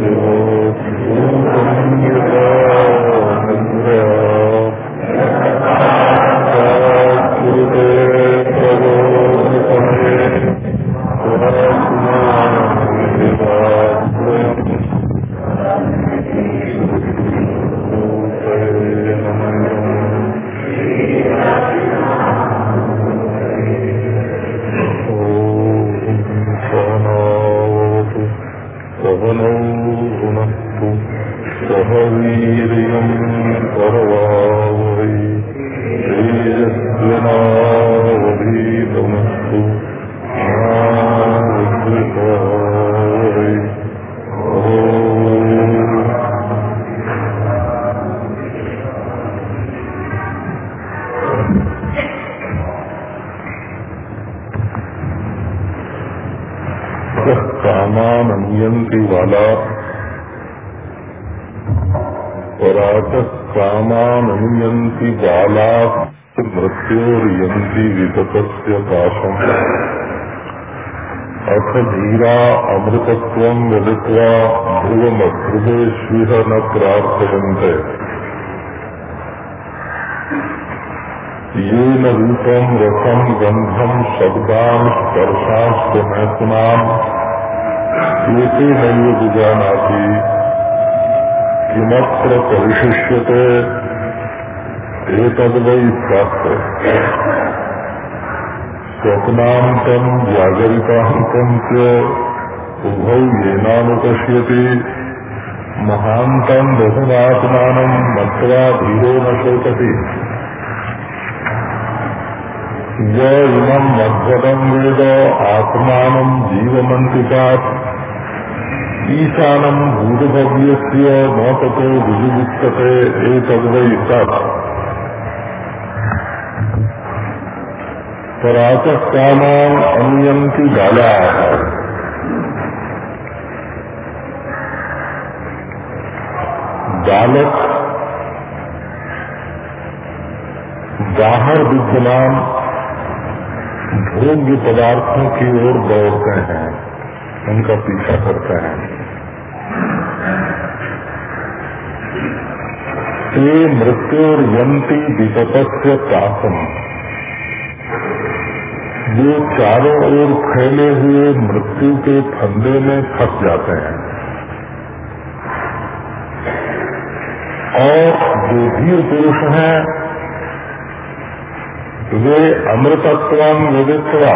Senhor. अमृतत्वं मिलित्वा ध्रुवमध्रुवेष्विह न प्रार्थयन्ते। येन रूपम रसम गंधम शब्दान स्पर्शाश्च मैथुनाम एते नैव विजानाति किमत्र परिशिष्यते, एतद्वै प्राप्त। स्वप्नान्तम् जागरितान्तम् च उभौ ये येनानुपश्यति। महान्तम् बहुमात्मानम् मत्वा धीरो न शोचति। य इमम् वेद आत्मानम् जीवमन्तिकात्। ईशानम् भूतभव्यस्य न ततो विजुगुप्सते एतद्वै तत्। परातः कामान् अनुयन्ति बालक, बाहर विद्यमान भोग्य पदार्थों की ओर दौड़ते हैं, उनका पीछा करते हैं। ते मृत्युर्यंती विपत्य पासम जो चारों ओर फैले हुए मृत्यु के फंदे में फंस जाते हैं और जो धीर पुरुष हैं। वे अमृतत्व विदित्वा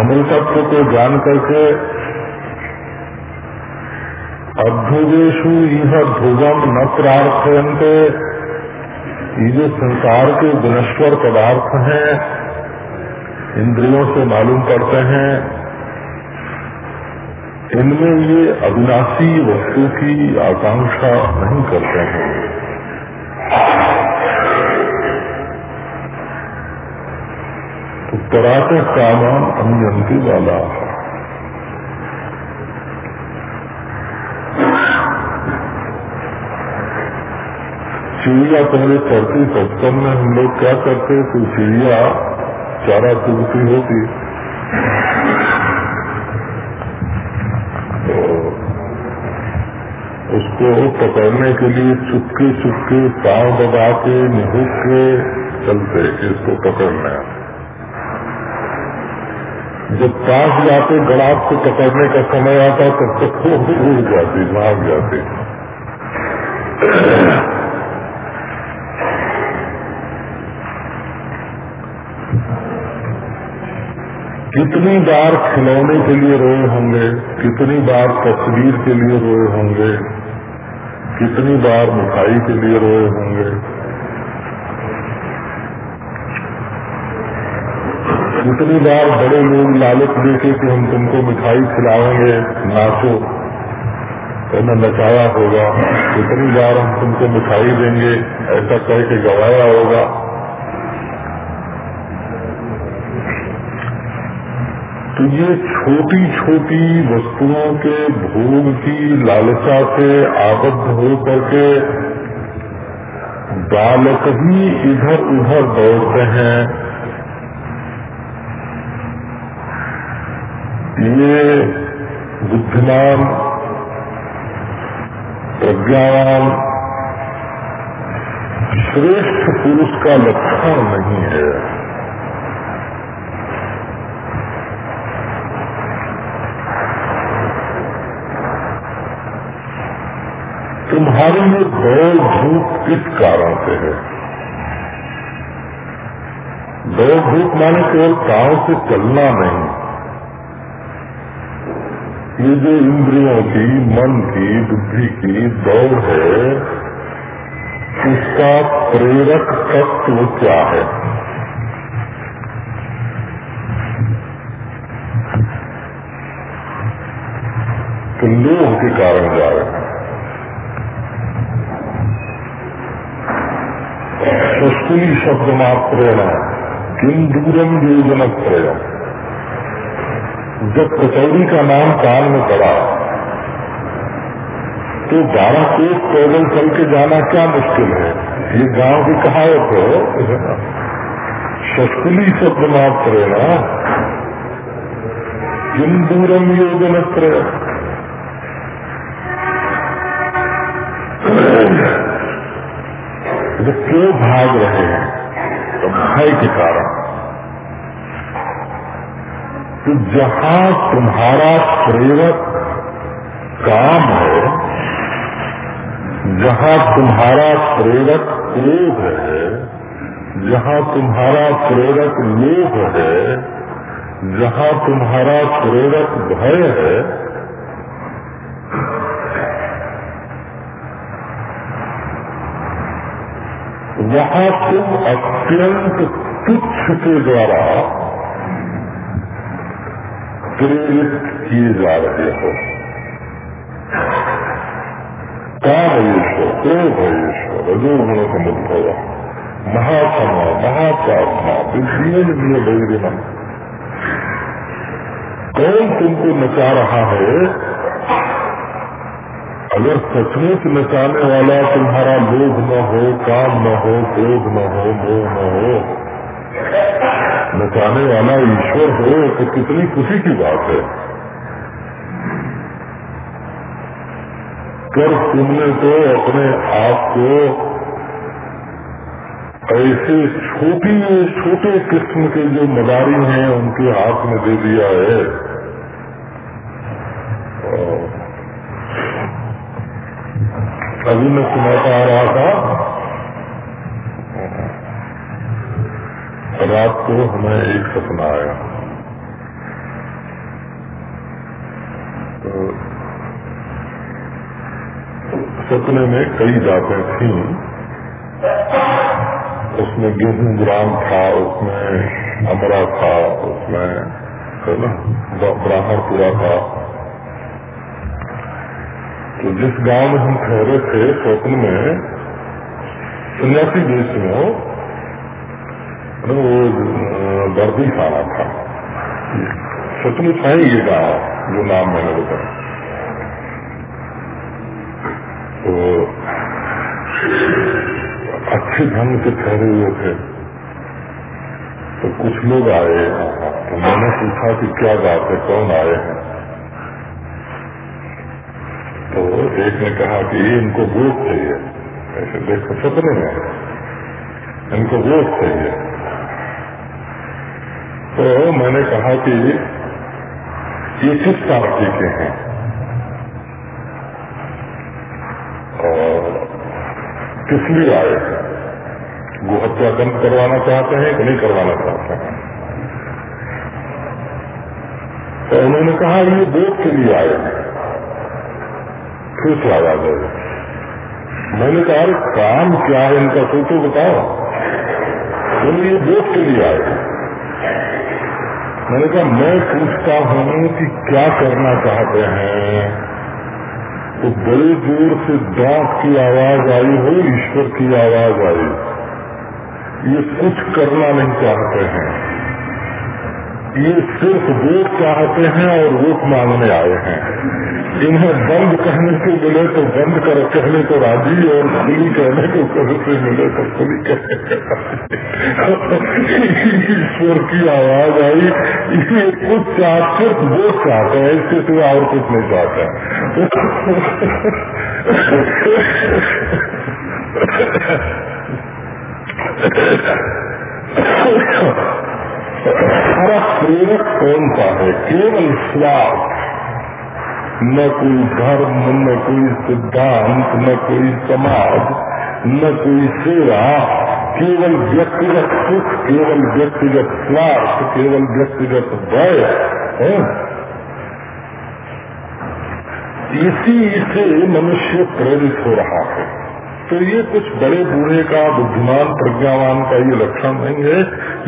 अमृतत्व को जान करके अध्रुवेशु यह ध्रुवम न प्रार्थयंते ये जो संसार के गुणेश्वर पदार्थ हैं, इंद्रियों से मालूम पड़ते हैं। इनमें ये अविनाशी वस्तु की आकांक्षा नहीं करते हैं। तो पराते कामान अनुयंती वाला चिड़िया पहले चढ़ती बचपन में हम लोग क्या करते तो चिड़िया चारा चुगती होती तो उसको पकड़ने के लिए चुपके चुपके पाँव दबा के निहुक के चलते, इसको पकड़ना। जब पास जाते, गड़ाप को पकड़ने का समय आता, तब तक वो भूल जाती, भाग जाती। कितनी बार खिलौने के लिए रोए होंगे, कितनी बार तस्वीर के लिए रोए होंगे कितनी बार मिठाई के लिए रोए होंगे? कितनी बार बड़े लोग लालच देखे कि हम तुमको मिठाई खिलाएँगे? नाचो। तो नचाया होगा। कितनी बार हम तुमको मिठाई देंगे? ऐसा कह के गवाया होगा तो ये छोटी छोटी वस्तुओं के भोग की लालसा से आबद्ध हो करके बालक ही इधर उधर दौड़ते हैं। ये बुद्धिमान, प्रज्ञावान, श्रेष्ठ पुरुष का लक्षण नहीं है। तुम्हारे लिए दौड़ धूप किस कारण से है? दौड़ धूप माने केवल पाँव से चलना नहीं। ये जो इंद्रियों की, मन की, बुद्धि की दौड़ है, इसका प्रेरक तत्व क्या है? तो लोभ के कारण जा रहे षष्ठी शब्द मात्रेण किम दूरम योजन त्रयम जब कचौड़ी का नाम कान में पड़ा तो बारह कोस पैदल चल के जाना क्या मुश्किल है? ये गाँव की कहावत हो। शस्कुली शब्द मात्र ना किम दूरम योजन त्रय तो क्यों भाग रहे हैं? तो भय के कारण। तो जहाँ तुम्हारा प्रेरक काम है, जहाँ तुम्हारा प्रेरक क्रोध है, जहाँ तुम्हारा प्रेरक लोभ है, जहाँ तुम्हारा प्रेरक भय है वहाँ तुम अत्यंत तुच्छ के द्वारा प्रेरित किए जा रहे हो काम ईश्वर क्रोध है ईश्वर रजोगुण समुद्भव महासमा महाप्रार्थना में बैरिना कौन तुमको नचा रहा है अगर सचमुच नचाने वाला तुम्हारा लोभ न हो, काम न हो क्रोध न हो, मोह न हो, नचाने वाला ईश्वर हो तो कितनी खुशी की बात है। कर तुमने तो अपने आप को ऐसे छोटी, छोटे किस्म के जो मदारी हैं, उनके हाथ में दे दिया है। अभी मैं सुनाता आ रहा था। रात को हमें एक सपना आया। तो सपने में कई जातें थी। उसमें गेहूँ ग्राम था, उसमें अमरा था, उसमें है ना? ब्राह्मण पूरा था। तो जिस गाँव में हम ठहरे थे स्वप्न में, सन्यासी देश में वो दर्दी खाना था। सचमुच है ये गाँव, जो नाम मैंने बताया। तो अच्छे ढंग से ठहरे हुए थे। तो कुछ लोग आए तो मैंने पूछा कि क्या बात है, कौन आए हैं? तो एक ने कहा कि इनको वोट चाहिए। ऐसे देखो सपने में इनको वोट चाहिए। तो मैंने कहा कि ये किस पार्टी के हैं? और किस लिए आए? हैं गोहत्या बंद करवाना चाहते हैं कि नहीं करवाना चाहते हैं? तो उन्होंने कहा, ये वोट के लिए आए हैं। फिर से आवाज़ मैंने कहा, अरे, काम क्या है इनका? तो तो बताओ। बोले ये वोट के लिए आए मैंने कहा, मैं पूछता हूँ कि क्या करना चाहते हैं? तो बड़े ज़ोर से दांत की आवाज़ आई, हो ईश्वर की आवाज़ आई। ये कुछ करना नहीं चाहते हैं। ये सिर्फ़ वोट चाहते हैं और वोट मांगने आए हैं। इन्हें बंद कहने को मिले तो बंद कर, कहने को राज़ी और खुली कहने को कभी से मिले तो खुली कहने ईश्वर की आवाज़ आई ये कुछ चाह सिर्फ़ वो चाहते हैं इसके सिवा और कुछ नहीं चाहते। हमारा प्रेरक कौन सा है केवल स्वार्थ न कोई धर्म, न कोई सिद्धांत, न कोई समाज, न कोई सेवा। केवल व्यक्तिगत सुख, केवल व्यक्तिगत स्वार्थ, केवल व्यक्तिगत भय, है? इसी से मनुष्य प्रेरित हो रहा है। तो ये कुछ बड़े बूढ़े का बुद्धिमान प्रज्ञावान का ये लक्षण नहीं है,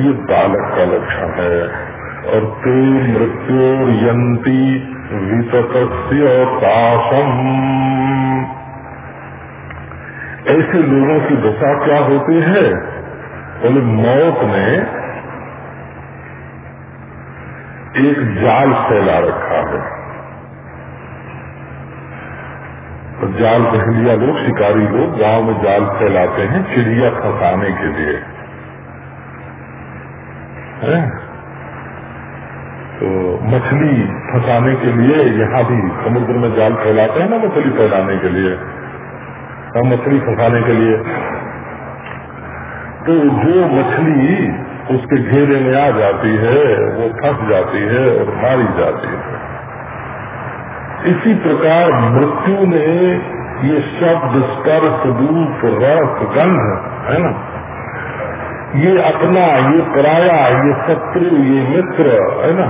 ये बालक का लक्षण है। और ते मृत्यु यंती वितकस्य पाशम। ऐसे लोगों की दशा क्या होती है? बोले मौत ने एक जाल फैला रखा है तो जाल पहलिया लोग, शिकारी लोग गाँव में जाल फैलाते हैं चिड़िया फंसाने के लिए। है? तो मछली फंसाने के लिए यहाँ भी समुद्र में जाल फैलाते हैं ना मछली फैलाने के लिए। हम मछली फंसाने के लिए। तो जो मछली उसके घेरे में आ जाती है, वो फंस जाती है और मारी जाती है। इसी प्रकार मृत्यु ने ये शब्द स्पर्श रूप रस, गंध, है ना? ये अपना, ये पराया, ये शत्रु, ये मित्र, है ना?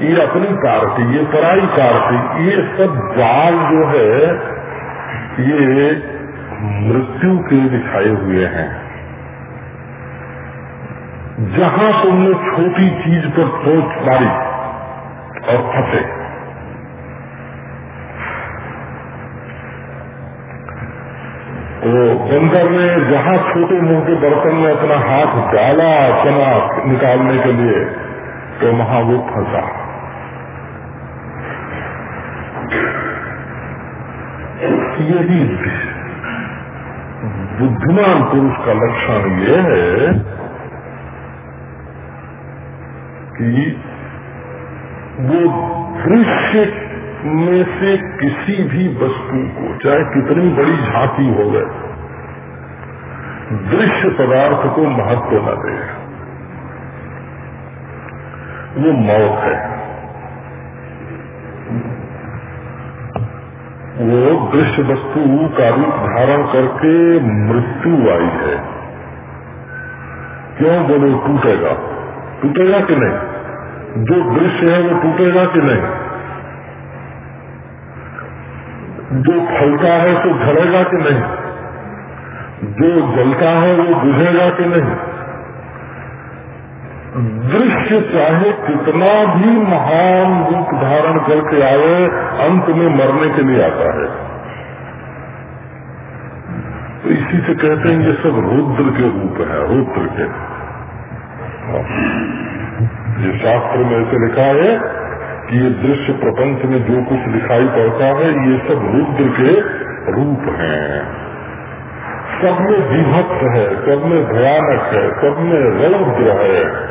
ये अपनी कारती, ये पराई पार्टी ये सब जाल जो है, ये मृत्यु के दिखाए हुए हैं। जहाँ तुमने छोटी चीज़ पर सोच मारी और फंसे तो बंदर ने जहाँ छोटे मोटे बर्तन में अपना हाथ डाला चना निकालने के लिए तो वहाँ वो फंसा। यही बुद्धिमान पुरुष का लक्षण ये है कि वो दृश्य में से किसी भी वस्तु को, चाहे कितनी बड़ी झांकी हो गए, दृश्य पदार्थ को महत्व न दे। वो मौत है। वो दृश्य वस्तु का रूप धारण करके मृत्यु आई है। क्यों? बोलो टूटेगा। टूटेगा कि नहीं? जो दृश्य है वो टूटेगा कि नहीं? जो फलता है तो झड़ेगा कि नहीं? जो जलता है वो बुझेगा कि नहीं? दृश्य चाहे कितना भी महान रूप धारण करके आए, अंत में मरने के लिए आता है। तो इसी से कहते हैं ये सब रुद्र के रूप है, रुद्र के। ये शास्त्र में ऐसे लिखा है कि ये दृश्य प्रपंच में जो कुछ दिखाई पड़ता है, ये सब रुद्र के रूप हैं। सब में विभक्त है, सब में भयानक है, सब में रौद्र है।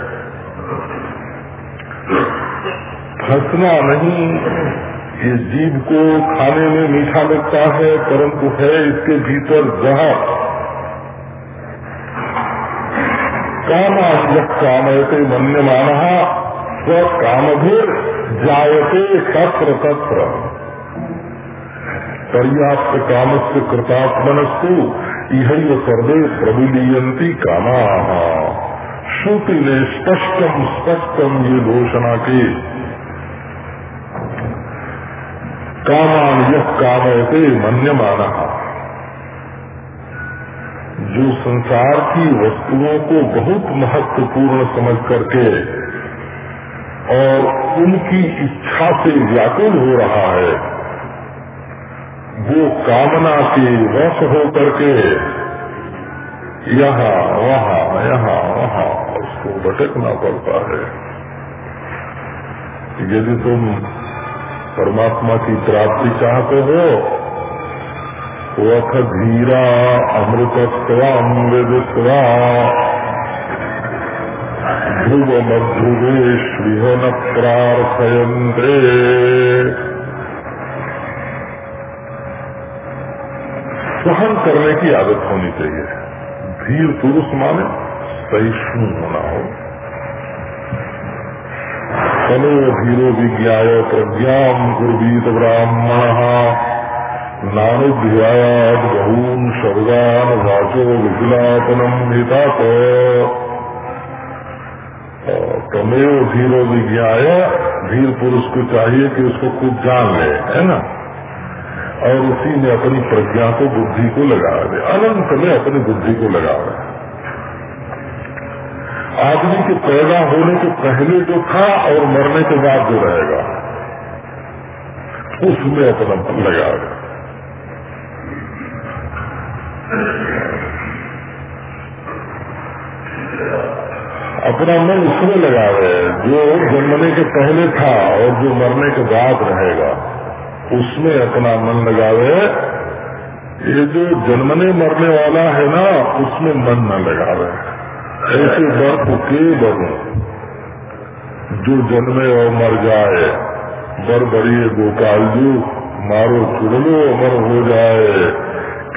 फंसना नहीं, ये जीव को खाने में मीठा लगता है, परंतु है इसके भीतर जहर कामा जब कामयते मन्य माना स्व काम भी जायते तत्र तत्र पर्याप्त काम से कृतात्मनस्तु यह सर्वे प्रविलीयंती कामा। श्रुति ने स्पष्टम स्पष्टम ये घोषणा की। कामान यह कामयते मन्यमाना। जो संसार की वस्तुओं को बहुत महत्वपूर्ण समझ करके और उनकी इच्छा से व्याकुल हो रहा है। वो कामना के वश हो करके यहाँ, वहाँ यहाँ, वहाँ उसको भटकना पड़ता है। यदि तुम परमात्मा की प्राप्ति चाहते हो वथ धीरा अमृतत्वाम विदित्वा। ध्रुव मध्रुवेश्विह न प्रार्थयन्ते सहन करने की आदत होनी चाहिए। धीर पुरुष माने सहिष्णु होना हो। तनो धीरो विज्ञाय प्रज्ञाम गुरवीत ब्राह्मण। नानुध्यायाद बहून शब्दान वाचो विपिलापनम हिता तमेव धीरो विज्ञाय, धीर पुरुष को चाहिए कि उसको खूब जान ले, है ना? और उसी में अपनी प्रज्ञा को, बुद्धि को लगा दे। अनंत में अपनी बुद्धि को लगा दे। आदमी के पैदा होने के पहले जो था और मरने के बाद जो रहेगा, उसमें अपना मन लगा दे। अपना मन उसमें लगा रहे जो जन्मने के पहले था और जो मरने के बाद रहेगा, उसमें अपना मन लगावे। ये जो जन्मने मरने वाला है ना, उसमें मन न लगावे। ऐसे बर्फ़ के बनो। जो जन्मे और मर जाए, बर गोपाल जी, मारो चुड़लो अमर हो जाए।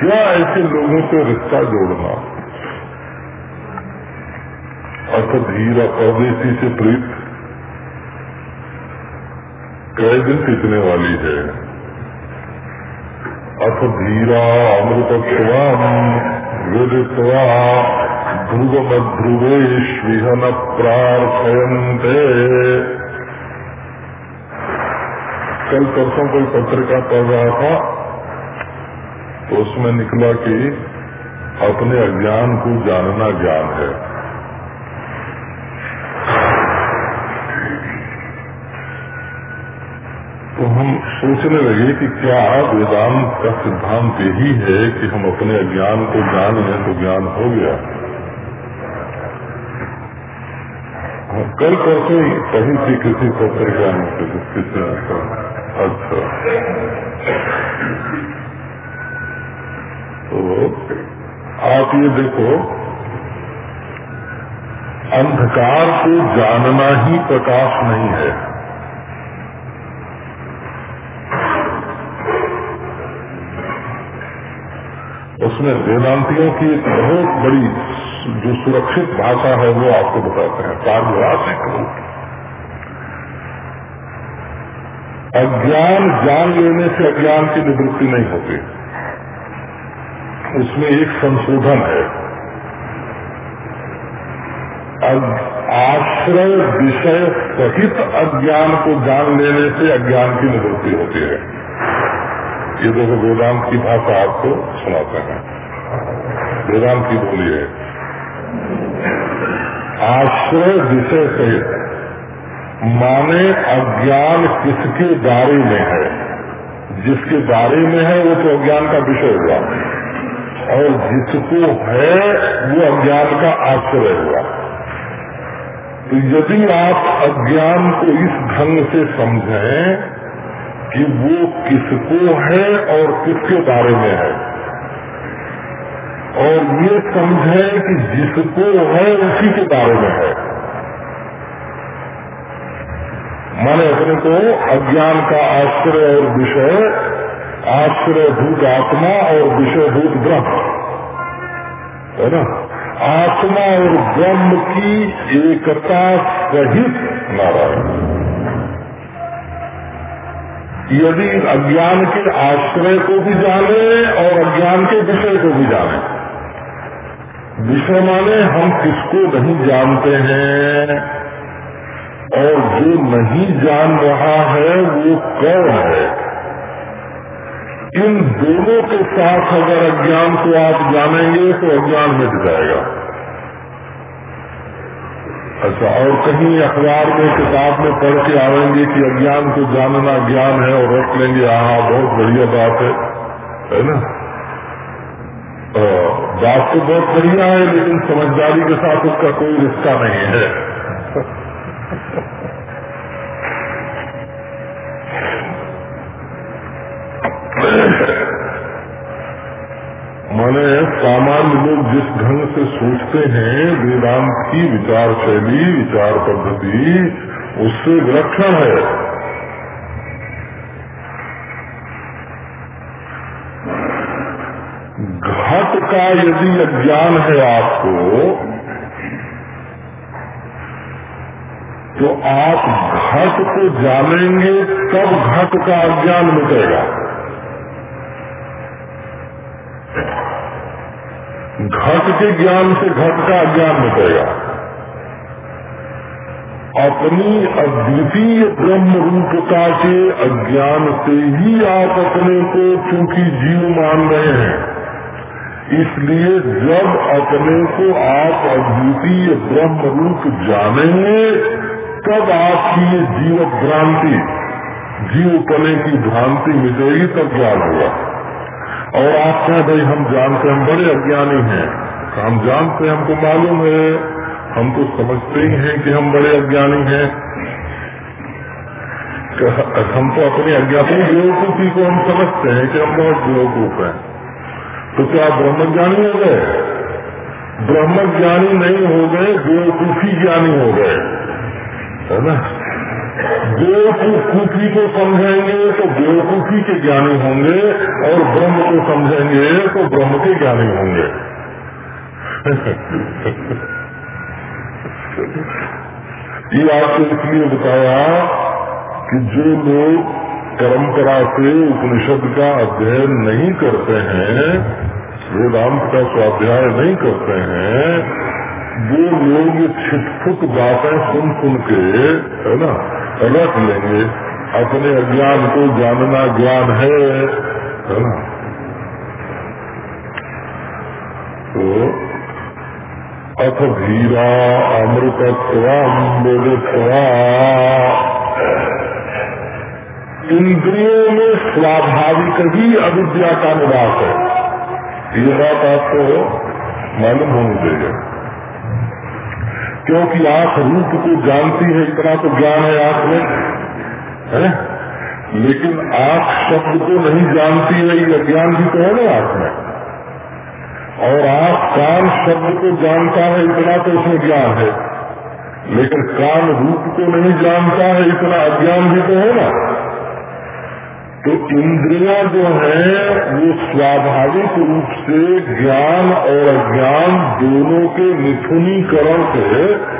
क्या ऐसे लोगों से रिश्ता जोड़ना? अथ धीरा परदेशी से प्रीत। कई दिन टिकने वाली है। अथ धीरा अमृतत्वाम विदित्वा ध्रुव ध्रुवेश विहन प्रार्थयन्ते। कल परसों कोई पत्रिका पढ़ रहा था तो उसमें निकला कि अपने अज्ञान को जानना ज्ञान है। तो हम सोचने लगे कि क्या वेदांत का सिद्धांत यही है कि हम अपने अज्ञान को जान लें तो ज्ञान हो गया। कल परसों ही पढ़ी थी किसी पत्रिका में किसी अच्छा। तो आप ये देखो, अंधकार को जानना ही प्रकाश नहीं है। उसमें वेदांतियों की एक बहुत बड़ी जो सुरक्षित भाषा है, वो आपको बताते हैं। पारिभाषिक रूप। अज्ञान जान लेने से अज्ञान की निवृत्ति नहीं होती। उसमें एक संशोधन है। आश्रय विषय सहित अज्ञान को जान लेने से अज्ञान की निवृत्ति होती है। ये देखो वेदांत की भाषा आपको सुनाते हैं। वेदांत की बोली है। आश्रय विषय सहित माने अज्ञान किसके बारे में है? जिसके बारे में है, वो तो अज्ञान का विषय हुआ। और जिसको है, वो अज्ञान का आश्रय हुआ। तो यदि आप अज्ञान को इस ढंग से समझें कि वो किसको है और किसके बारे में है। और ये समझे कि जिसको है उसी के बारे में है। माने अपने को अज्ञान का आश्रय और विषय आश्रय भूत आत्मा और विषय भूत ब्रह्म। है ना? आत्मा और ब्रह्म की एकता सहित नारायण। यदि अज्ञान के आश्रय को भी जाने और अज्ञान के विषय को भी जाने। विषय माने हम किसको नहीं जानते हैं, और जो नहीं जान रहा है वो कौन है? इन दोनों के साथ अगर अज्ञान को आप जानेंगे तो अज्ञान मिट जाएगा। अच्छा और कहीं अखबार में, किताब में पढ़ के आएँगे कि अज्ञान को जानना ज्ञान है और रख लेंगे हाँ बहुत बढ़िया बात है है ना? बात तो बहुत बढ़िया है, लेकिन समझदारी के साथ उसका कोई रिश्ता नहीं है। सामान्य लोग जिस ढंग से सोचते हैं, वेदांत की विचार शैली, विचार पद्धति, उससे विलक्षण है। घट का यदि अज्ञान है आपको तो आप घट को जानेंगे, तब घट का अज्ञान मिटेगा। के ज्ञान से घट का अज्ञान मिटेगा अपनी अद्वितीय ब्रह्म रूपता के अज्ञान से ही आप अपने को चूँकि जीव मान रहे हैं। इसलिए जब अपने को आप अद्वितीय ब्रह्म रूप जानेंगे, तब आपकी ये जीव भ्रांति जीव पने की भ्रांति मिटेगी, तब ज्ञान होगा। और आप कहें, भाई, हम जानते हम बड़े अज्ञानी हैं। हम जानते हमको मालूम है, हम तो समझते ही हैं कि हम बड़े अज्ञानी हैं। हम तो अपने अज्ञानी बेवकूफ़ी को हम समझते हैं कि हम बहुत बेवकूफ़ हैं। तो क्या ब्रह्म ज्ञानी हो गए? ब्रह्म ज्ञानी नहीं हो गए, बेवकूफ़ी ज्ञानी हो गए। है ना? बेवकूफ़ी को समझेंगे तो बेवकूफ़ी के ज्ञानी होंगे और ब्रह्म को समझेंगे तो ब्रह्म के ज्ञानी होंगे। ये आपको इसलिए बताया कि जो लोग परंपरा से उपनिषद का अध्ययन नहीं करते हैं वेदांत का स्वाध्याय नहीं करते हैं, वो लोग छिटफुट बातें सुन सुन के, है ना, रख लेंगे। अपने अज्ञान को जानना ज्ञान है है ना। तो अथ धीरा अमृतत्व इंद्रियों में स्वाभाविक ही अविद्या का निवास है। ये बात आपको मालूम होनी चाहिए। क्योंकि आँख रूप को जानती है, इतना तो ज्ञान है आँख में, है लेकिन आँख शब्द को नहीं जानती है ये अज्ञान भी तो है ना आँख में। और आप कान शब्द को जानता है इतना तो उसमें ज्ञान है। लेकिन कान रूप को नहीं जानता है, इतना अज्ञान भी तो है ना। तो इंद्रिया जो है, वो स्वाभाविक रूप से ज्ञान और अज्ञान दोनों के मिथुनीकरण से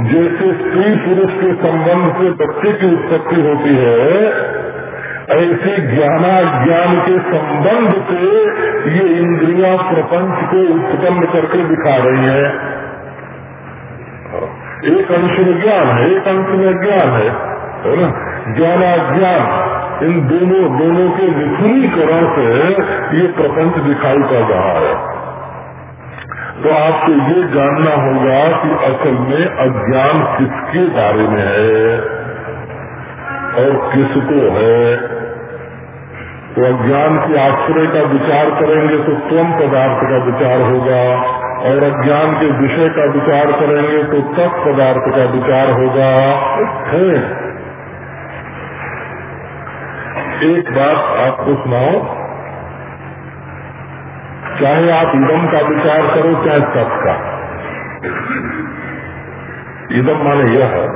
जैसे स्त्री पुरुष के संबंध से बच्चे की उत्पत्ति होती है ऐसे ज्ञानाज्ञान के संबंध से ये इंद्रिया प्रपंच को उत्पन्न करके दिखा रही है। एक अंश में ज्ञान है, एक अंश में ज्ञान है है ना? ज्ञानाज्ञान, इन दोनों दोनों के विफलीकरण से ये प्रपंच दिखाई पड़ रहा है। तो आपको ये जानना होगा कि असल में अज्ञान किसके बारे में है और किसको है। तो अज्ञान के आश्रय का विचार करेंगे तो स्वयं पदार्थ का विचार होगा, और अज्ञान के विषय का विचार करेंगे तो तत्पदार्थ का विचार होगा। है। एक बात आपको सुनाओ। चाहे आप इदम का विचार करो, चाहे सत का। इदम माने यह है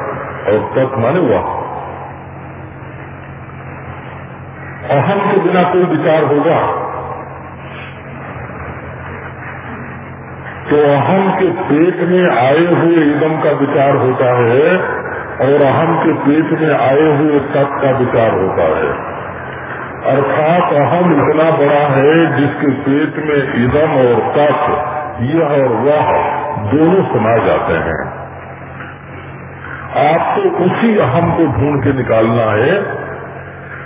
और सत माने वह। अहम के बिना कोई विचार होगा तो अहम के पेट में आए हुए इदम का विचार होता है और अहम के पेट में आए हुए सत का विचार होता है। अर्थात अहम इतना बड़ा है जिसके पेट में इदम और तक यह और वह दोनों समा जाते हैं। आपको उसी अहम को ढूंढ के निकालना है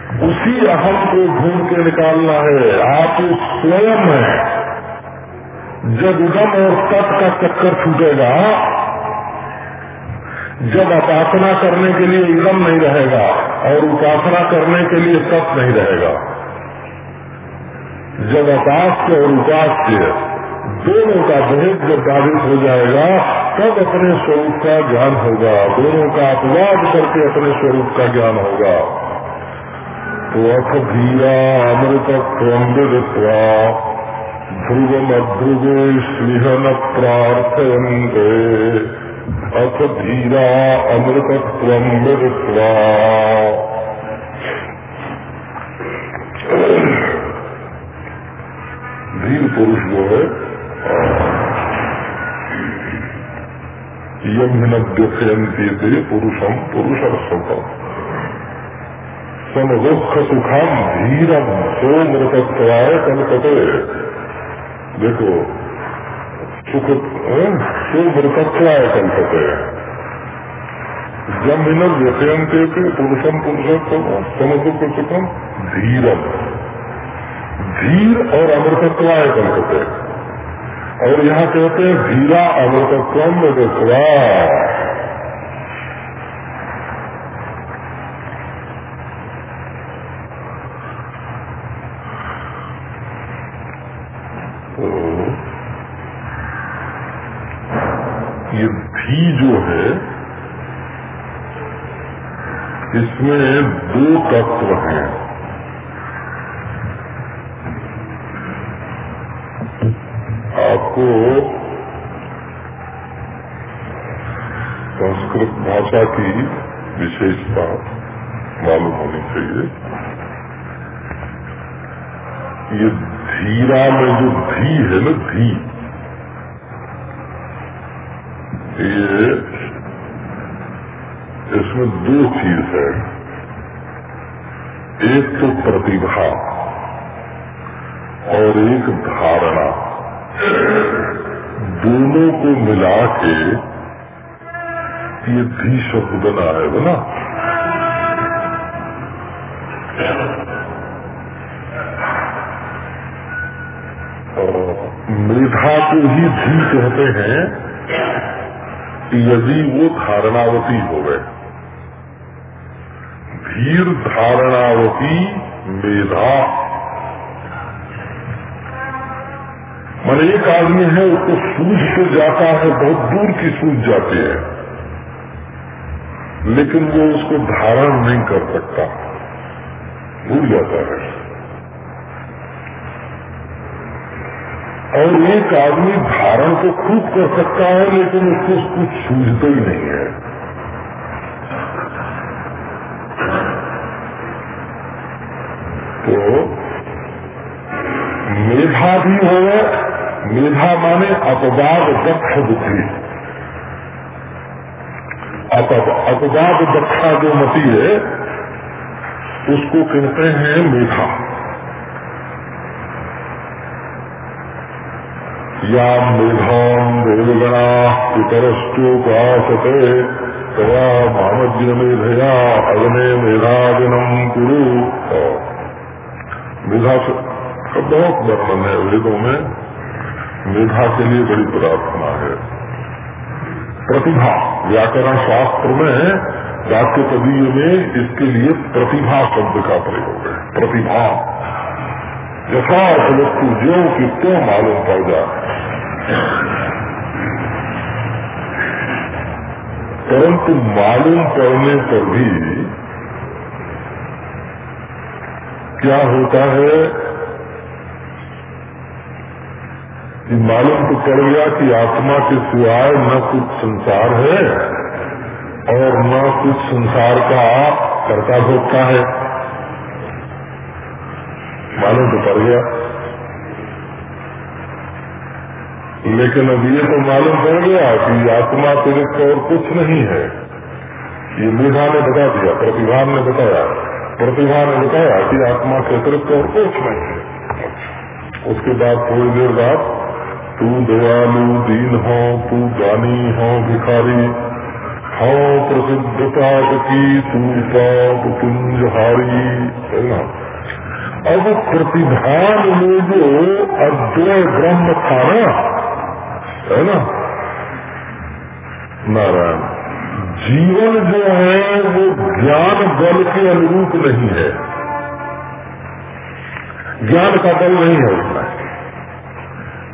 उसी अहम को ढूंढ के निकालना है। आप स्वयं है। जब इदम और तत् का चक्कर छूटेगा, जब उपासना करने के लिए इदम नहीं रहेगा और उपासना करने के लिए तप नहीं रहेगा। जब अपास्य और उपास्य दोनों का भेद जब बाधित हो जाएगा, तब अपने स्वरूप का ज्ञान होगा। दोनों का अपवाद करके अपने स्वरूप का ज्ञान होगा। अथ धीरा अमृत ध्रुवमध्रुवे स्लिह न प्रार्थयन्ते अथ धीरा अमृतत्वं विदित्वा धीर पुरुष जो है यम हिनद्यंती थे पुरुषम पुरुषर्षम सम दुख सुखम धीरम सोमृतत्वाय कलकते देखो सुख सोमृतत्वाय कलकते जम हिनर व्यथयंते थे पुरुषम पुरुषोत्तम सम दुख सुखम धीरम धीर और अमृतत्वाय कलकते और यहाँ कहते हैं धीरा अमृतत्व में तो ये भी जो है, इसमें दो तत्व हैं। आपको संस्कृत भाषा की विशेषता मालूम होनी चाहिए। ये धीरा में जो धी है ना धी ये इसमें दो चीज़ है। एक तो प्रतिभा और एक धारणा। दोनों को मिला के ये धी शब्द बना है बना को ही धी कहते हैं यदि वो धारणावती हो गए धीर धारणावती मेधा। मन एक आदमी है, उसको सूझ तो जाता है, बहुत दूर की सूझ जाती है, लेकिन वो उसको धारण नहीं कर सकता, भूल जाता है। और एक आदमी धारण तो खूब कर सकता है, लेकिन उसको कुछ सूझता ही नहीं है। तो मेधा भी हो मेधा माने अपवाद दक्ष बुद्धि। अपवाद दक्षा जो मती है, उसको कहते हैं मेधा। या मेधाम देवगणा तया मामज्य मेधया अग्ने मेधादिनम कुरु। मेधा का बहुत वर्णन है वेदों में। मेधा के लिए बड़ी प्रार्थना है। प्रतिभा, व्याकरण शास्त्र में वाक्य कवि में इसके लिए प्रतिभा शब्द का प्रयोग है। प्रतिभा। जो कि क्यों मालूम जाए परंतु मालूम पड़ने पर भी क्या होता है कि मालूम तो पड़ गया कि आत्मा के सिवाय न कुछ संसार है और न कुछ संसार का कर्ता भोगता है मालूम तो पड़ गया। लेकिन अब ये तो मालूम पड़ गया कि आत्मा अतिरिक्त और कुछ नहीं है। ये मेघा ने बता दिया, प्रतिभा ने बताया। प्रतिभा ने बताया कि आत्मा के अतिरिक्त और कुछ नहीं है। उसके बाद थोड़ी देर बाद, तू दयालु दीन हो, तू दानी हो, भिखारी। हो प्रसिद्धता की तू पाप कुंजहारी है ना? अब प्रतिधान में जो अद्वय ब्रह्म था ना है ना? नारायण, जीवन जो है, वो ज्ञान बल के अनुरूप नहीं है। ज्ञान का बल नहीं है उसमें।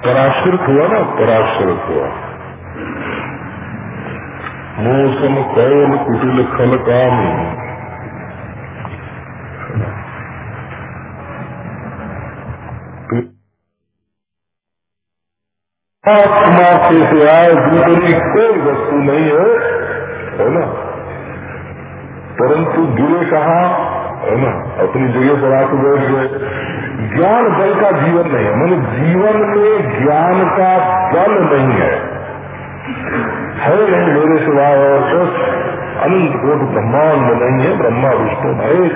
पराश्रित हुआ ना? पराश्रित हुआ। मौसम कौल कुटिल खल काम? ब्रह्मा के सिवाय दूसरी कोई वस्तु नहीं है है ना? परंतु गिरे कहा, है ना? अपनी जगह पर आकर बैठ गए। ज्ञान बल का जीवन नहीं है। मतलब जीवन में ज्ञान का बल नहीं है। है नहीं मेरे सिवाय और कुछ अनंत कोट ब्रह्मांड नहीं है ब्रह्मा विष्णु महेश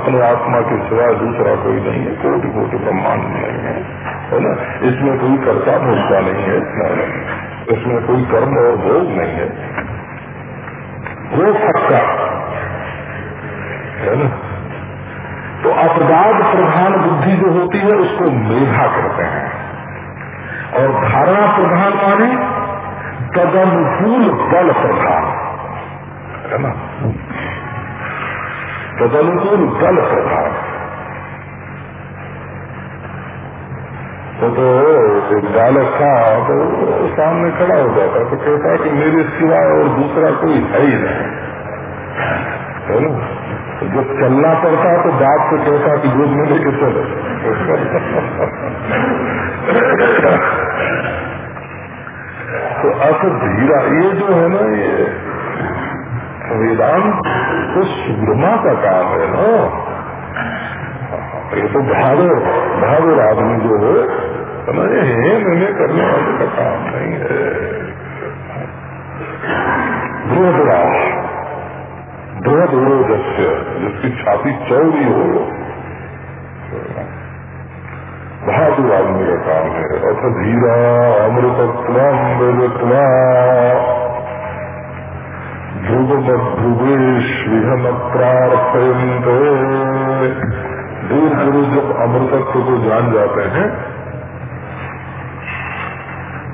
अपने आत्मा के सिवाय दूसरा कोई नहीं है, कोटि कोटि ब्रह्मांड नहीं है है ना? इसमें कोई कर्ता भोगता नहीं है इसमें कोई कर्म और भोग नहीं है। हो सकता है ना? तो अपराध प्रधान बुद्धि जो होती है, उसको मेधा कहते हैं। और धारणा प्रधान माने, तदनुकूल बल प्रधान। है ना तदनुकूल बल प्रधान तो तो बालक था तो सामने खड़ा हो जाता तो कहता कि मेरे सिवाय और दूसरा कोई है ही नहीं। है ना? तो जब चलना पड़ता तो बाप को कहता कि गोद में लेके चलो। तो अस धीरा, ये जो है ना, ये वेदांत तो सुरमा का काम है ना? ये तो भागो भागो आदमी जो है है, मैंने करने वाले का काम नहीं है। बृहदराज बृहद जस्य जिसकी छाती चौड़ी हो बहादुर आदमी का काम है। अथ धीरा अमृतत्व वेदत्वा ध्रुव ध्रुवेश प्रार्थयंत दूर गुरु जब अमृतत्व को जान जाते हैं।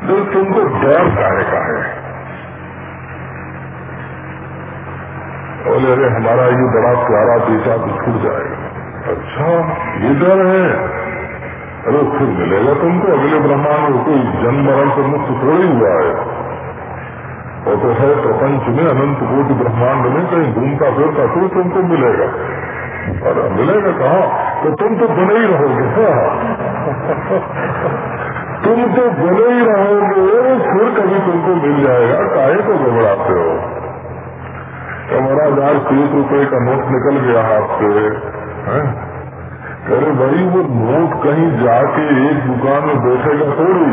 तो तुमको डर काहे का है। बोले, अरे, हमारा ये बड़ा प्यारा बेटा बिछुड़ जाएगा। अच्छा ये डर है। अरे, फिर मिलेगा तुमको। अगले ब्रह्मांड में कोई जन्म मरण से मुक्त थोड़ी हुआ है। और तो है, प्रपंच में अनंत कोटि ब्रह्मांड में कहीं घूमता फिरता तो तुमको मिलेगा। अरे मिलेगा कहा? तो तुम तो बने ही रहोगे तुम तो बने ही रहोगे, फिर कभी तुमको मिल जाएगा। काहे को घबराते हो? तो महाराज आज एक रुपए का नोट निकल गया हाथ से अरे भाई, वो नोट कहीं जाके एक दुकान में बैठेगा थोड़ी।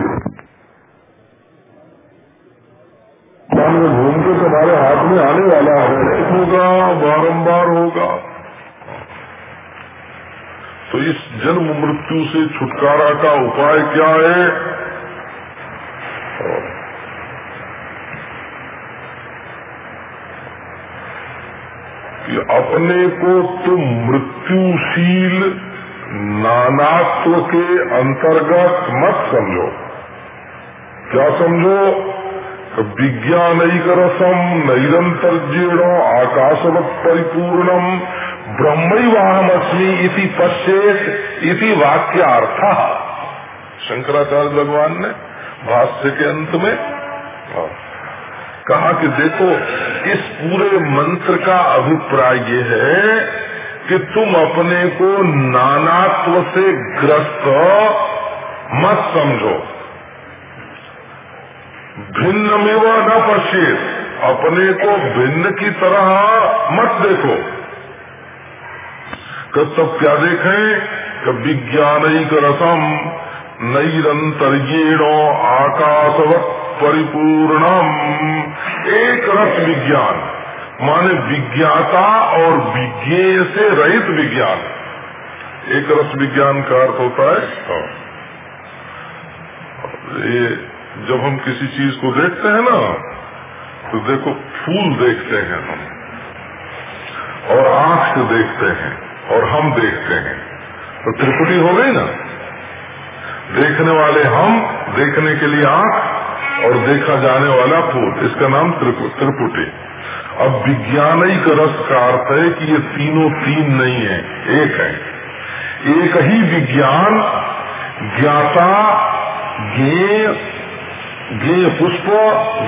दुकान में घूम के तुम्हारे हाथ में आने वाला है। होगा बारम्बार होगा। तो इस जन्म मृत्यु से छुटकारा का उपाय क्या है? कि अपने को तुम मृत्युशील नानात्व के अंतर्गत मत समझो। क्या समझो? विज्ञान रसम नैरंतर्जेण आकाशवत परिपूर्णम ब्रह्मवाहमस्मी इति पश्चेत इति वाक्यार्थ। शंकराचार्य भगवान ने भाष्य के अंत में कहा कि देखो, इस पूरे मंत्र का अभिप्राय ये है कि तुम अपने को नानात्व से ग्रस्त मत समझो। भिन्न में वह न पश्चित अपने को भिन्न की तरह मत देखो। कब तब क्या देखें कि विज्ञान रसम नैरंतर्येण आकाशवत परिपूर्णम। एक रस विज्ञान, माने विज्ञाता और विज्ञेय से रहित विज्ञान। एक रस विज्ञान का अर्थ होता है हाँ। ये जब हम किसी चीज़ को देखते हैं ना तो देखो फूल देखते हैं हम, और आँख से देखते हैं, और हम देखते हैं। तो त्रिपुटी हो गई ना? देखने वाले हम, देखने के लिए आँख, और देखा जाने वाला फूल इसका नाम त्रिपुटी। अब विज्ञानिक रस का अर्थ है कि ये तीनों तीन नहीं है, एक है। एक ही विज्ञान, ज्ञाता, ज्ञेय ज्ञेय पुष्प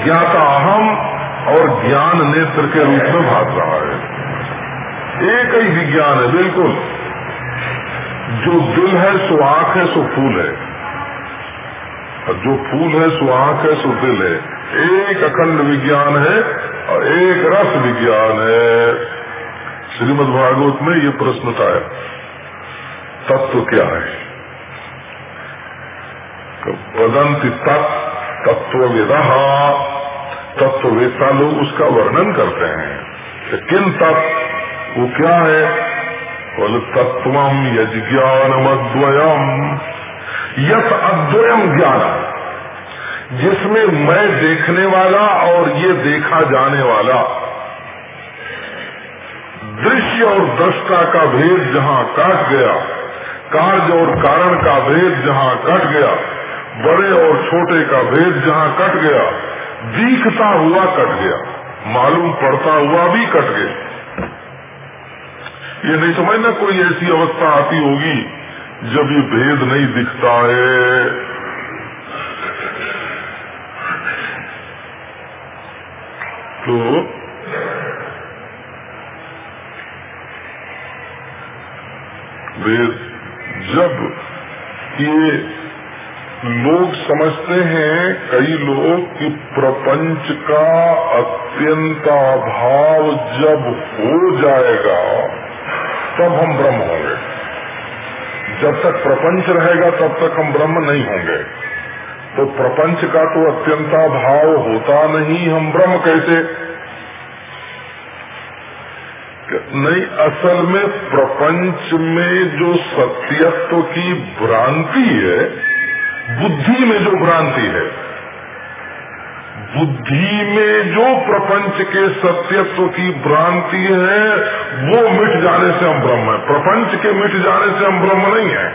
ज्ञाता अहम और ज्ञान नेत्र के रूप में भाग रहा है। एक ही विज्ञान है, बिल्कुल। जो दिल है, सो आँख है, सो फूल है। और जो फूल है, सो आँख है, सो दिल है। एक अखंड विज्ञान है और एक रस विज्ञान है। श्रीमद भागवत में ये प्रश्न उठाया तत्व क्या है? तो बदंती तत्व तत्व विदा तत्ववेता लोग उसका वर्णन करते हैं कि किन तत्व वो क्या है? बोले तत्वम यज्ञानम अद्वयम यथ अद्वयम ज्ञान। जिसमें मैं देखने वाला और ये देखा जाने वाला। दृश्य और दृष्टा का भेद जहाँ काट गया, कार्य और कारण का भेद जहाँ कट गया बड़े और छोटे का भेद जहाँ कट गया, दिखता हुआ कट गया, मालूम पड़ता हुआ भी कट गया। ये नहीं समझना कोई ऐसी अवस्था आती होगी, जब ये भेद नहीं दिखता है। तो भेद जब ये समझते हैं कई लोग कि प्रपंच का अत्यंत अभाव जब हो जाएगा, तब हम ब्रह्म होंगे। जब तक प्रपंच रहेगा, तब तक हम ब्रह्म नहीं होंगे। तो प्रपंच का तो अत्यंता भाव होता नहीं, हम ब्रह्म कैसे? नहीं, असल में प्रपंच में जो सत्यत्व की भ्रांति है बुद्धि में जो भ्रांति है, बुद्धि में जो प्रपंच के सत्यत्व की भ्रांति है, वो मिट जाने से हम ब्रह्म है। प्रपंच के मिट जाने से हम ब्रह्म नहीं है।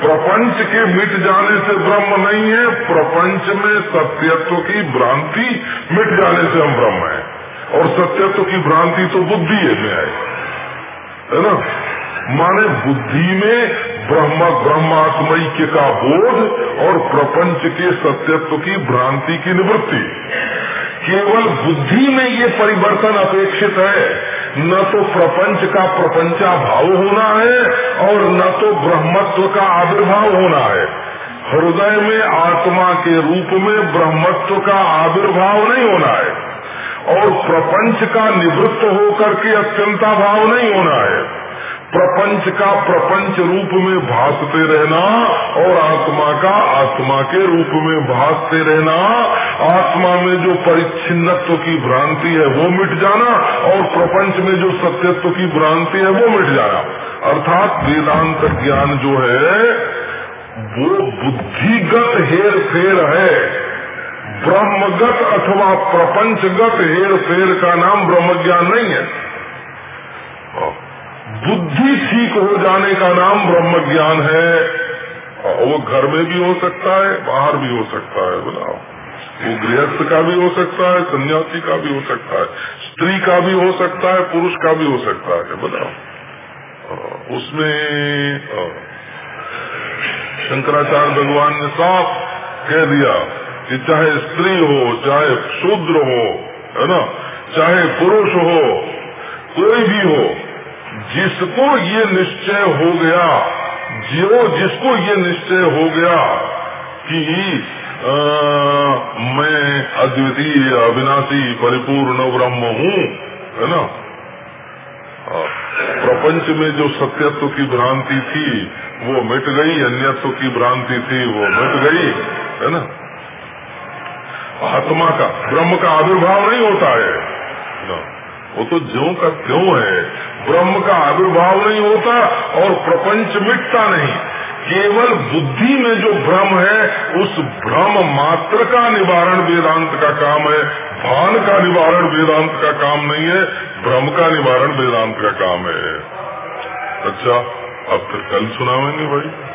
प्रपंच के मिट जाने से ब्रह्म नहीं है, प्रपंच में सत्यत्व की भ्रांति मिट जाने से हम ब्रह्म है। और सत्यत्व की भ्रांति तो बुद्धि में है। है ना? माने बुद्धि में ब्रह्म ब्रह्मात्मैक्य का बोध और प्रपंच के सत्यत्व की भ्रांति की निवृत्ति। केवल बुद्धि में ये परिवर्तन अपेक्षित है। न तो प्रपंच का प्रपंचा भाव होना है और न तो ब्रह्मत्व का आविर्भाव होना है। हृदय में आत्मा के रूप में ब्रह्मत्व का आविर्भाव नहीं होना है और प्रपंच का निवृत्त होकर के अत्यंता भाव नहीं होना है। प्रपंच का प्रपंच रूप में भासते रहना और आत्मा का आत्मा के रूप में भासते रहना। आत्मा में जो परिच्छिन्नत्व की भ्रांति है, वो मिट जाना और प्रपंच में जो सत्यत्व की भ्रांति है, वो मिट जाना। अर्थात वेदांत ज्ञान जो है, वो बुद्धिगत हेर फेर है। ब्रह्मगत अथवा प्रपंचगत हेर फेर का नाम ब्रह्म ज्ञान नहीं है। बुद्धि ठीक हो जाने का नाम ब्रह्म ज्ञान है, वो घर में भी हो सकता है, बाहर भी हो सकता है बताओ वो गृहस्थ का भी हो सकता है, सन्यासी का भी हो सकता है, स्त्री का भी हो सकता है, पुरुष का भी हो सकता है बताओ उसमें शंकराचार्य भगवान ने साफ़ कह दिया कि चाहे स्त्री हो, चाहे शूद्र हो, है ना, चाहे पुरुष हो, कोई भी हो जिसको ये निश्चय हो गया जो जिसको ये निश्चय हो गया कि आ, मैं अद्वितीय अविनाशी परिपूर्ण ब्रह्म हूँ है ना? प्रपंच में जो सत्यत्व की भ्रांति थी वो मिट गई अन्यत्व की भ्रांति थी वो मिट गई है ना? आत्मा का ब्रह्म का आविर्भाव नहीं होता है। ना वो तो ज्यो का क्यों है ब्रह्म का आविर्भाव नहीं होता और प्रपंच मिटता नहीं। केवल बुद्धि में जो भ्रम है, उस भ्रम मात्र का निवारण वेदांत का काम है। भान का निवारण वेदांत का काम नहीं है भ्रम का निवारण वेदांत का काम है। अच्छा अब फिर कल सुनावेंगे भाई।